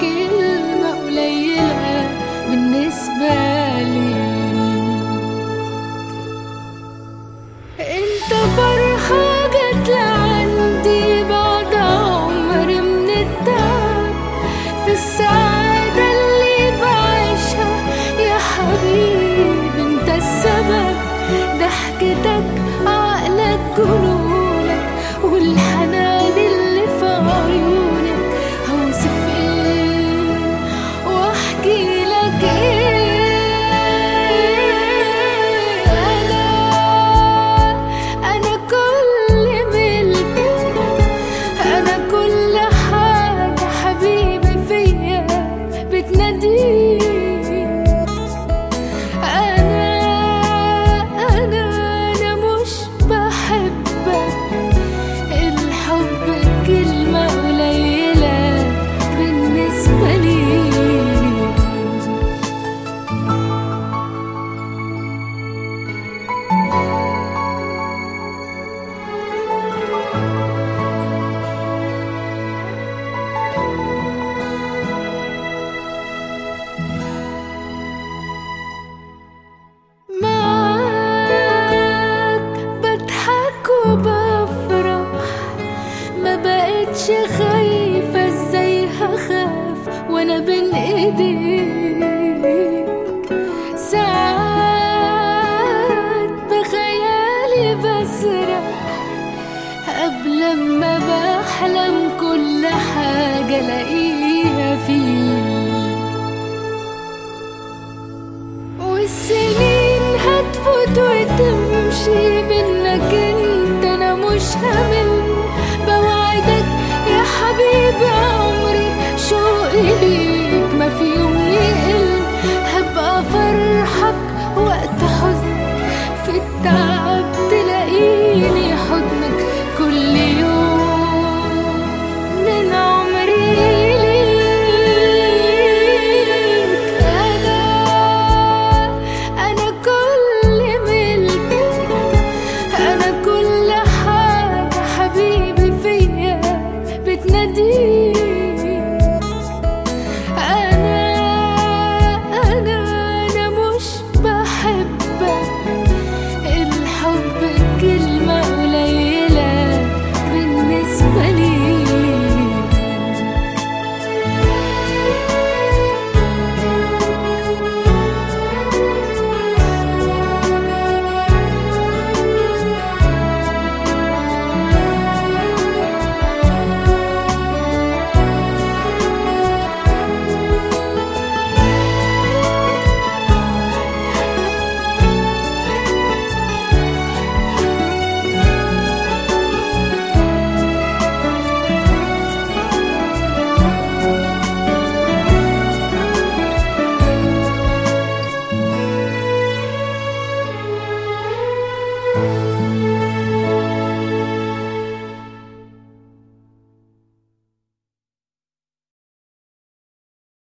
كلمة قليلة بالنسبة لي. انت فرحة جت لعندي بعد عمر من التعب. في السعادة اللي بعيشها يا حبيبي انت السبب. ضحكتك عقلك جنونك بقتش خايفة إزاي هخاف وأنا بين ايديك؟ ساعات بخيالي بسرح قبل ما بحلم كل حاجة ألاقيها فيك. والسنين هتفوت وتمشي منك أنت أنا مش همل عليك ما في يوم يهل. هبقى فرحك وقت حزن. في التعب تلاقيني حضنك كل يوم. من عمري ليك. أنا أنا كل ملكك أنا كل حبيبي فيا.